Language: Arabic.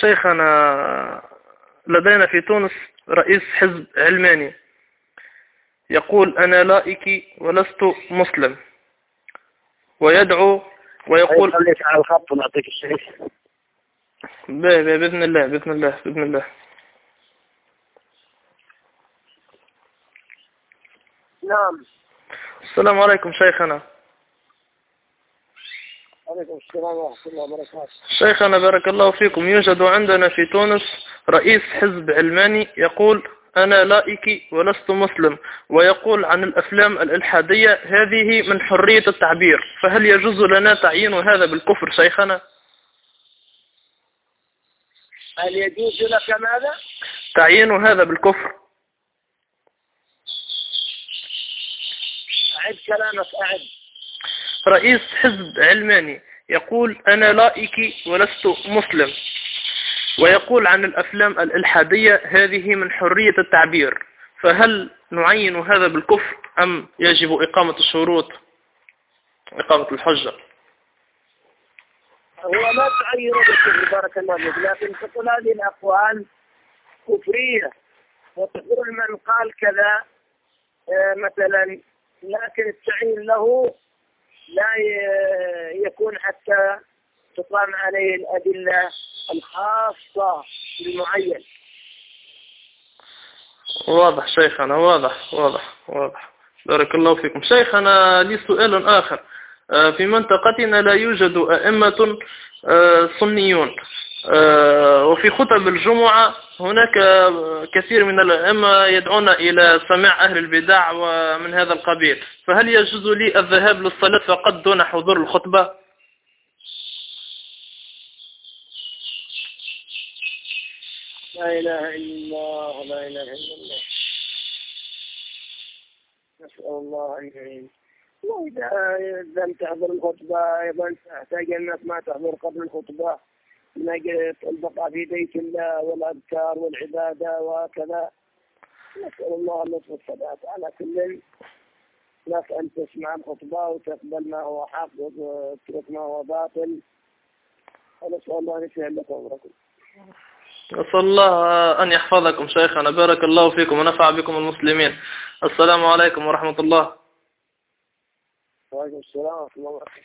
شيخنا لدينا في تونس رئيس حزب علماني. يقول أنا لائكي ولست مسلم. ويدعو ويقول خليك على الخط ونعطيك الشريك. بإذن الله بإذن الله بإذن الله. نعم. السلام عليكم شيخنا. السلام ورحمة الله وبركاته. شيخنا بارك الله فيكم. يوجد عندنا في تونس رئيس حزب علماني يقول أنا لائكي ولست مسلم ويقول عن الأفلام الإلحادية هذه من حرية التعبير فهل يجوز لنا تعيين هذا بالكفر شيخنا؟ هل يجوز لك ماذا؟ تعيين هذا بالكفر. أعد كلامك أعد. رئيس حزب علماني يقول أنا لائكي ولست مسلم. ويقول عن الأفلام الإلحادية هذه من حرية التعبير. فهل نعين هذا بالكفر أم يجب إقامة الشروط؟ إقامة الحجة. هو ما تعين بالكفر بارك الله فيك. لكن تقول هذه الأقوال كفرية. وتقول من قال كذا آه، مثلا لكن التعيين له لا يكون حتى تقام عليه الأدلة الخاصة بالمعين. واضح شيخنا واضح واضح واضح. بارك الله فيكم. شيخنا لي سؤال آخر. آه، في منطقتنا لا يوجد أئمة سنيون. آه، وفي خطب الجمعة هناك كثير من الأئمة يدعون إلى سماع أهل البدع ومن هذا القبيل. فهل يجوز لي الذهاب للصلاة فقط دون حضور الخطبة؟ لا إله إلا الله لا إله إلا الله. نسأل الله أن يعين. وإذا لم تحضر الخطبة أيضا تحتاج أنك ما تحضر قبل الخطبة. من أجل البقاء في بيت الله والأذكار والعبادة وكذا نسأل الله اللطف والثبات على كل لك أن تسمع الخطبة وتقبل ما هو حق وتترك ما هو باطل. ونسأل الله أن يسهل لك أمركم أسأل الله أن يحفظكم شيخنا. بارك الله فيكم ونفع بكم المسلمين. السلام عليكم ورحمة الله. وعليكم السلام ورحمة الله وبركاته.